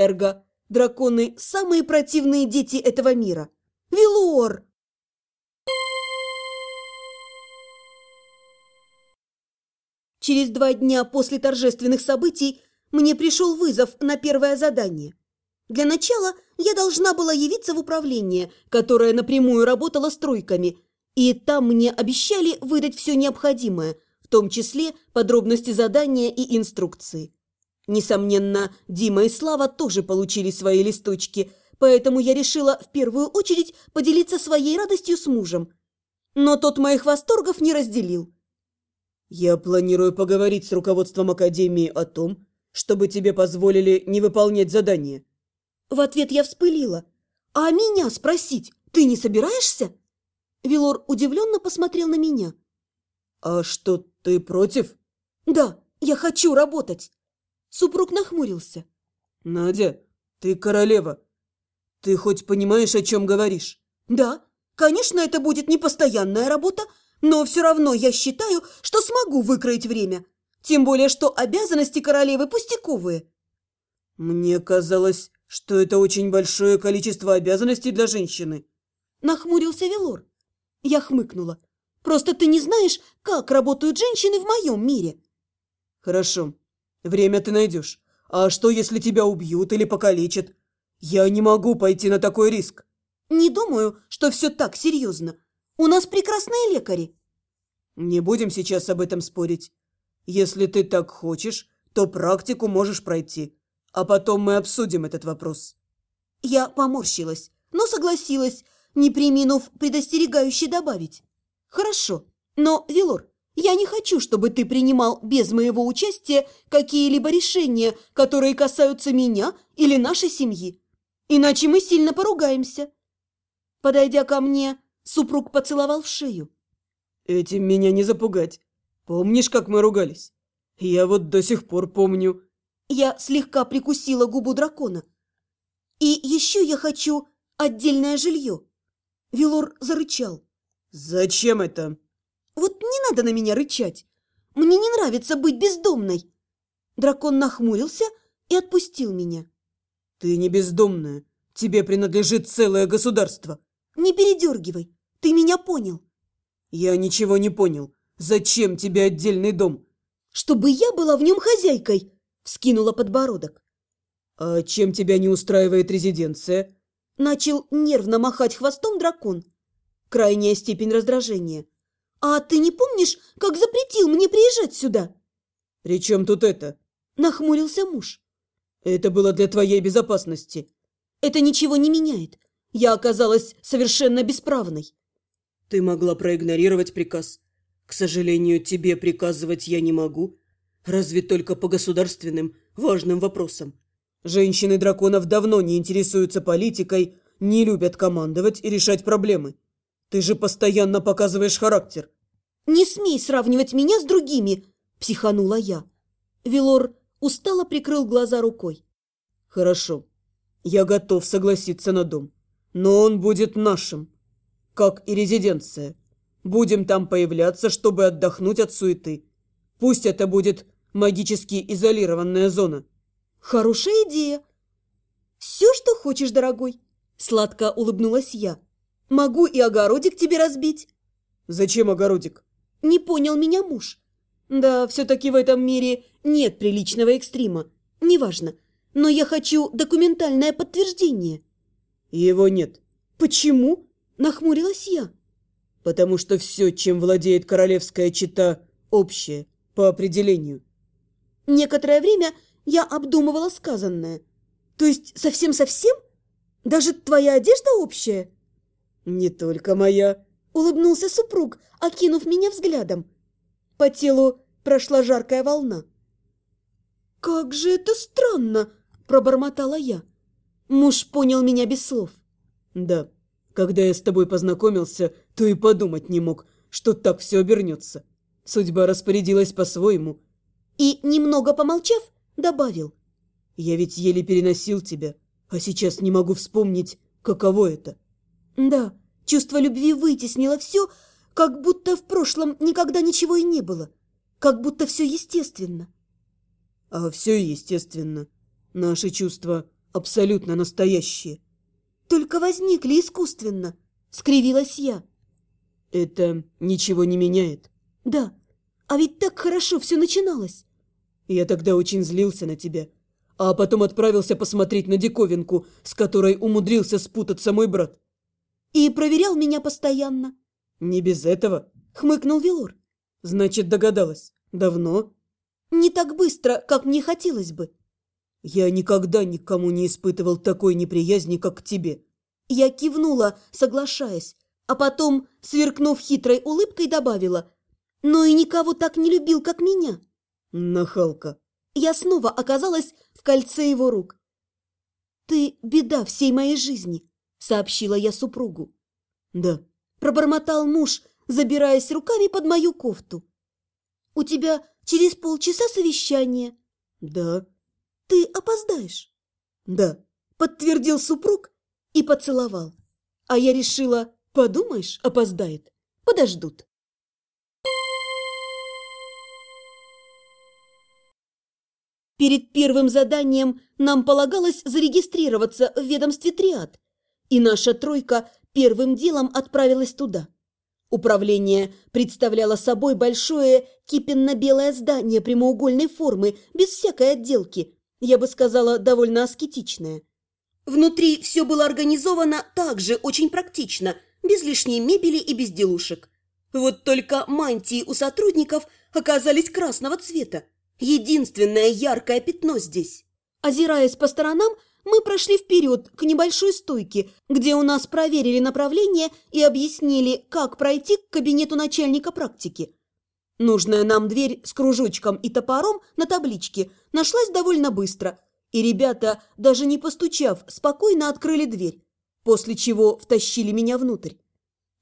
Эрго. Драконы – самые противные дети этого мира. Вилор! Через два дня после торжественных событий мне пришел вызов на первое задание. Для начала я должна была явиться в управление, которое напрямую работало с тройками, и там мне обещали выдать все необходимое, в том числе подробности задания и инструкции. Несомненно, Дима и Слава тоже получили свои листочки, поэтому я решила в первую очередь поделиться своей радостью с мужем. Но тот моих восторгов не разделил. «Я планирую поговорить с руководством Академии о том, чтобы тебе позволили не выполнять задание». В ответ я вспылила. «А меня спросить ты не собираешься?» Вилор удивленно посмотрел на меня. «А что, ты против?» «Да, я хочу работать!» Супруг нахмурился. «Надя, ты королева. Ты хоть понимаешь, о чем говоришь?» «Да, конечно, это будет не постоянная работа, но все равно я считаю, что смогу выкроить время. Тем более, что обязанности королевы пустяковые». «Мне казалось, что это очень большое количество обязанностей для женщины». Нахмурился Велор. Я хмыкнула. «Просто ты не знаешь, как работают женщины в моем мире». «Хорошо. Время ты найдешь. А что, если тебя убьют или покалечат? Я не могу пойти на такой риск». «Не думаю, что все так серьезно. У нас прекрасные лекари». «Не будем сейчас об этом спорить. Если ты так хочешь, то практику можешь пройти, а потом мы обсудим этот вопрос». Я поморщилась, но согласилась, не приминув предостерегающе добавить. «Хорошо, но, Вилор, я не хочу, чтобы ты принимал без моего участия какие-либо решения, которые касаются меня или нашей семьи. Иначе мы сильно поругаемся». Подойдя ко мне, супруг поцеловал в шею. «Этим меня не запугать. Помнишь, как мы ругались? Я вот до сих пор помню». Я слегка прикусила губу дракона. «И еще я хочу отдельное жилье». Вилор зарычал. «Зачем это?» «Вот не надо на меня рычать. Мне не нравится быть бездомной». Дракон нахмурился и отпустил меня. «Ты не бездомная. Тебе принадлежит целое государство». «Не передергивай. Ты меня понял». «Я ничего не понял. Зачем тебе отдельный дом?» «Чтобы я была в нем хозяйкой», — вскинула подбородок. «А чем тебя не устраивает резиденция?» Начал нервно махать хвостом дракон. Крайняя степень раздражения. «А ты не помнишь, как запретил мне приезжать сюда?» «При чем тут это?» Нахмурился муж. «Это было для твоей безопасности». «Это ничего не меняет. Я оказалась совершенно бесправной». «Ты могла проигнорировать приказ. К сожалению, тебе приказывать я не могу. Разве только по государственным, важным вопросам. Женщины драконов давно не интересуются политикой, не любят командовать и решать проблемы. Ты же постоянно показываешь характер. «Не смей сравнивать меня с другими!» – психанула я. Вилор устало прикрыл глаза рукой. «Хорошо. Я готов согласиться на дом. Но он будет нашим. Как и резиденция. Будем там появляться, чтобы отдохнуть от суеты. Пусть это будет магически изолированная зона. Хорошая идея. Все, что хочешь, дорогой. Сладко улыбнулась я. Могу и огородик тебе разбить. Зачем огородик? Не понял меня муж. Да, все-таки в этом мире нет приличного экстрима. Неважно. Но я хочу документальное подтверждение. Его нет. Почему? Нахмурилась я. Потому что все, чем владеет королевская чита, общее, по определению. Некоторое время я обдумывала сказанное. То есть совсем-совсем? Даже твоя одежда общая? Не только моя. Улыбнулся супруг, окинув меня взглядом. По телу прошла жаркая волна. «Как же это странно!» – пробормотала я. Муж понял меня без слов. «Да, когда я с тобой познакомился, то и подумать не мог, что так все обернется. Судьба распорядилась по-своему». И, немного помолчав, добавил. «Я ведь еле переносил тебя, а сейчас не могу вспомнить, каково это». «Да, чувство любви вытеснило все, как будто в прошлом никогда ничего и не было, как будто все естественно». «А все естественно. Наши чувства абсолютно настоящие. Только возникли искусственно, скривилась я. Это ничего не меняет. Да, а ведь так хорошо все начиналось. Я тогда очень злился на тебя, а потом отправился посмотреть на диковинку, с которой умудрился спутаться мой брат. И проверял меня постоянно. Не без этого, хмыкнул Вилор. Значит, догадалась. Давно? Не так быстро, как мне хотелось бы. Я никогда никому не испытывал такой неприязни, как к тебе. Я кивнула, соглашаясь, а потом, сверкнув хитрой улыбкой, добавила, «Но и никого так не любил, как меня». Нахалка. Я снова оказалась в кольце его рук. «Ты беда всей моей жизни», — сообщила я супругу. «Да», — пробормотал муж, забираясь руками под мою кофту. «У тебя через полчаса совещание». «Да». «Ты опоздаешь?» «Да», — подтвердил супруг и поцеловал. А я решила, подумаешь, опоздает. Подождут. Перед первым заданием нам полагалось зарегистрироваться в ведомстве «Триад», и наша тройка первым делом отправилась туда. Управление представляло собой большое кипенно-белое здание прямоугольной формы, без всякой отделки, я бы сказала, довольно аскетичное. Внутри все было организовано также очень практично, без лишней мебели и безделушек. Вот только мантии у сотрудников оказались красного цвета, Единственное яркое пятно здесь. Озираясь по сторонам, мы прошли вперед к небольшой стойке, где у нас проверили направление и объяснили, как пройти к кабинету начальника практики. Нужная нам дверь с кружочком и топором на табличке нашлась довольно быстро, и ребята, даже не постучав, спокойно открыли дверь, после чего втащили меня внутрь.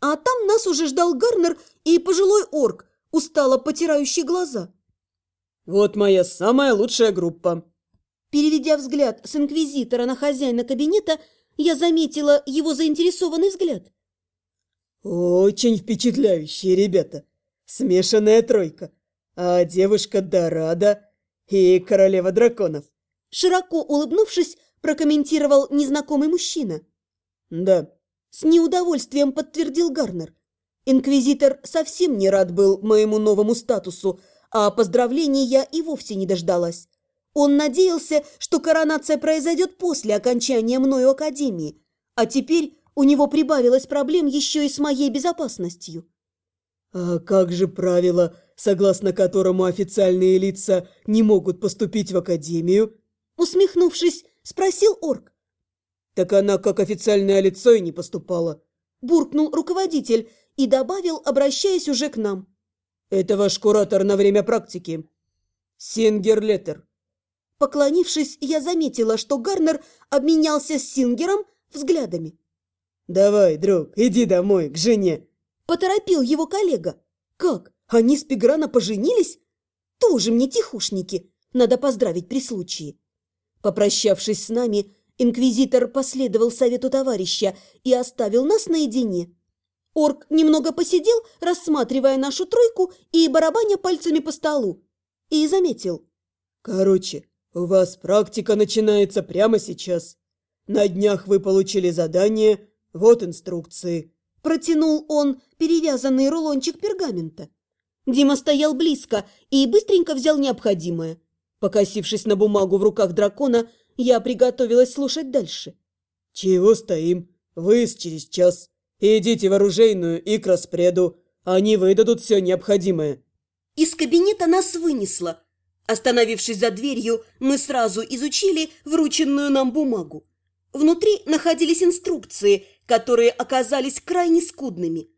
А там нас уже ждал Гарнер и пожилой орк, устало потирающий глаза – вот моя самая лучшая группа. Переведя взгляд с инквизитора на хозяина кабинета, я заметила его заинтересованный взгляд. Очень впечатляющие ребята. Смешанная тройка. А девушка Дорада и королева драконов. Широко улыбнувшись, прокомментировал незнакомый мужчина. Да. С неудовольствием подтвердил Гарнер. Инквизитор совсем не рад был моему новому статусу – а поздравлений я и вовсе не дождалась. Он надеялся, что коронация произойдет после окончания мною академии, а теперь у него прибавилось проблем еще и с моей безопасностью. «А как же правило, согласно которому официальные лица не могут поступить в академию?» Усмехнувшись, спросил орк. «Так она как официальное лицо и не поступала», буркнул руководитель и добавил, обращаясь уже к нам. «Это ваш куратор на время практики. Сингер Леттер». Поклонившись, я заметила, что Гарнер обменялся с Сингером взглядами. «Давай, друг, иди домой, к жене!» Поторопил его коллега. «Как? Они с Пеграна поженились? Тоже мне тихушники. Надо поздравить при случае». Попрощавшись с нами, инквизитор последовал совету товарища и оставил нас наедине. Орк немного посидел, рассматривая нашу тройку и барабаня пальцами по столу. И заметил. «Короче, у вас практика начинается прямо сейчас. На днях вы получили задание, вот инструкции». Протянул он перевязанный рулончик пергамента. Дима стоял близко и быстренько взял необходимое. Покосившись на бумагу в руках дракона, я приготовилась слушать дальше. «Чего стоим? Выезд через час. «Идите в оружейную и к распреду. Они выдадут все необходимое». Из кабинета нас вынесло. Остановившись за дверью, мы сразу изучили врученную нам бумагу. Внутри находились инструкции, которые оказались крайне скудными.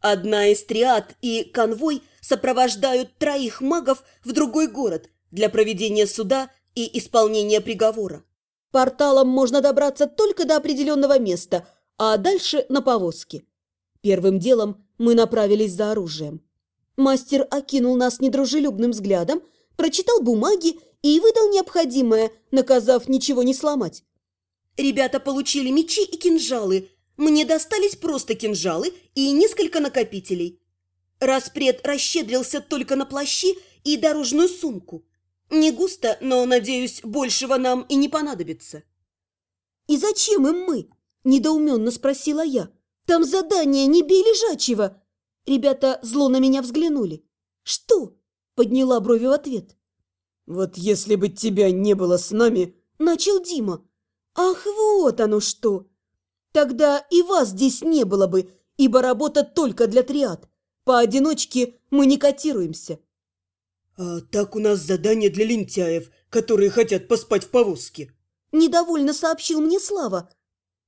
Одна из триад и конвой сопровождают троих магов в другой город для проведения суда и исполнения приговора. Порталом можно добраться только до определенного места – а дальше на повозке. Первым делом мы направились за оружием. Мастер окинул нас недружелюбным взглядом, прочитал бумаги и выдал необходимое, наказав ничего не сломать. Ребята получили мечи и кинжалы. Мне достались просто кинжалы и несколько накопителей. Распред расщедрился только на плащи и дорожную сумку. Не густо, но, надеюсь, большего нам и не понадобится. «И зачем им мы?» – недоуменно спросила я. «Там задание «Не бей лежачего!» Ребята зло на меня взглянули. «Что?» – подняла брови в ответ. «Вот если бы тебя не было с нами...» – начал Дима. «Ах, вот оно что! Тогда и вас здесь не было бы, ибо работа только для триад. Поодиночке мы не котируемся». «А так у нас задание для лентяев, которые хотят поспать в повозке», – недовольно сообщил мне Слава.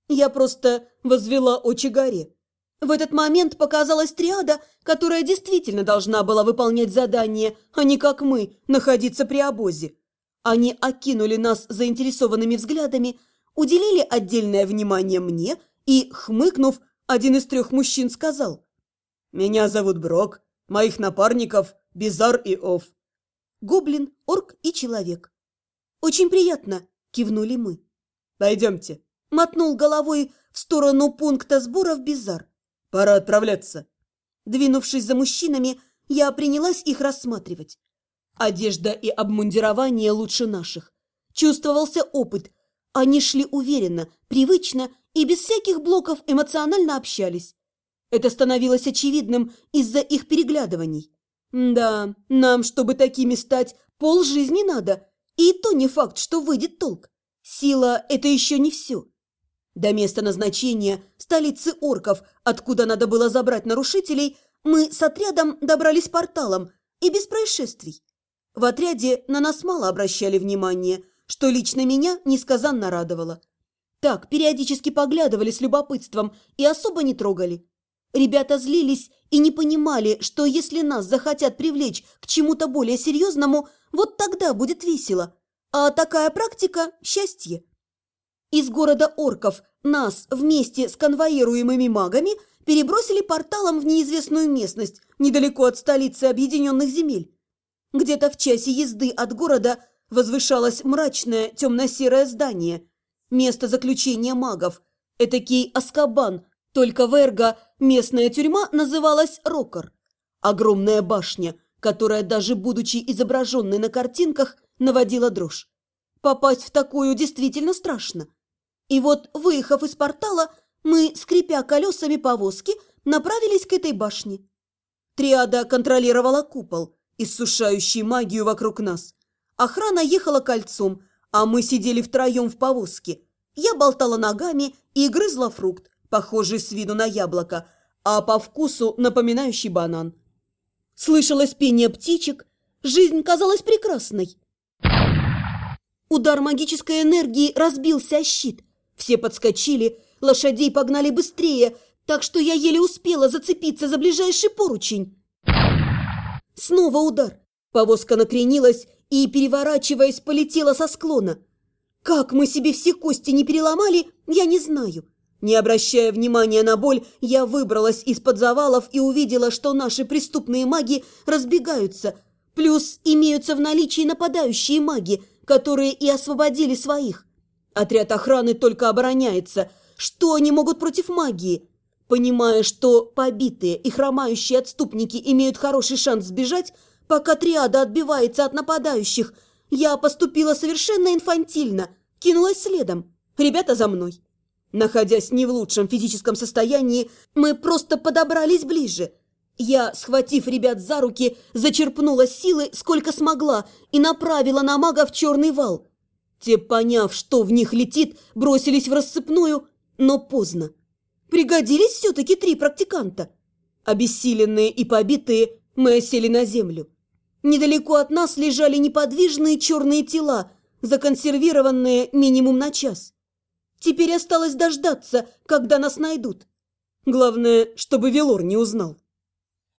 Я просто возвела очи горе. В этот момент показалась триада, которая действительно должна была выполнять задание, а не как мы, находиться при обозе. Они окинули нас заинтересованными взглядами, уделили отдельное внимание мне и, хмыкнув, один из трех мужчин сказал. «Меня зовут Брок, моих напарников Бизар и Ов». Гоблин, орк и человек. «Очень приятно», – кивнули мы. «Пойдемте», – мотнул головой в сторону пункта сбора в Бизар. Пора отправляться. Двинувшись за мужчинами, я принялась их рассматривать. Одежда и обмундирование лучше наших. Чувствовался опыт. Они шли уверенно, привычно и без всяких блоков эмоционально общались. Это становилось очевидным из-за их переглядываний. Да, нам, чтобы такими стать, полжизни надо. И то не факт, что выйдет толк. Сила – это еще не все. До места назначения, столицы орков, откуда надо было забрать нарушителей, мы с отрядом добрались порталом и без происшествий. В отряде на нас мало обращали внимания, что лично меня несказанно радовало. Так, периодически поглядывали с любопытством и особо не трогали. Ребята злились и не понимали, что если нас захотят привлечь к чему-то более серьезному, вот тогда будет весело. А такая практика – счастье. Из города орков нас вместе с конвоируемыми магами перебросили порталом в неизвестную местность, недалеко от столицы Объединенных земель. Где-то в часе езды от города возвышалось мрачное темно-серое здание. Место заключения магов. Этакий Аскабан, только в Эрго местная тюрьма называлась Рокор. Огромная башня, которая даже будучи изображенной на картинках, наводила дрожь. Попасть в такую действительно страшно. И вот, выехав из портала, мы, скрипя колесами повозки, направились к этой башне. Триада контролировала купол, иссушающий магию вокруг нас. Охрана ехала кольцом, а мы сидели втроем в повозке. Я болтала ногами и грызла фрукт, похожий с виду на яблоко, а по вкусу напоминающий банан. Слышалось пение птичек, жизнь казалась прекрасной. Удар магической энергии разбился о щит. Все подскочили, лошадей погнали быстрее, так что я еле успела зацепиться за ближайший поручень. Снова удар. Повозка накренилась и, переворачиваясь, полетела со склона. Как мы себе все кости не переломали, я не знаю. Не обращая внимания на боль, я выбралась из-под завалов и увидела, что наши преступные маги разбегаются. Плюс имеются в наличии нападающие маги, которые и освободили своих. Отряд охраны только обороняется. Что они могут против магии? Понимая, что побитые и хромающие отступники имеют хороший шанс сбежать, пока триада отбивается от нападающих, я поступила совершенно инфантильно, кинулась следом. Ребята за мной. Находясь не в лучшем физическом состоянии, мы просто подобрались ближе. Я, схватив ребят за руки, зачерпнула силы, сколько смогла, и направила на мага в черный вал. Те, поняв, что в них летит, бросились в рассыпную, но поздно. Пригодились все-таки три практиканта. Обессиленные и побитые, мы осели на землю. Недалеко от нас лежали неподвижные черные тела, законсервированные минимум на час. Теперь осталось дождаться, когда нас найдут. Главное, чтобы Велор не узнал.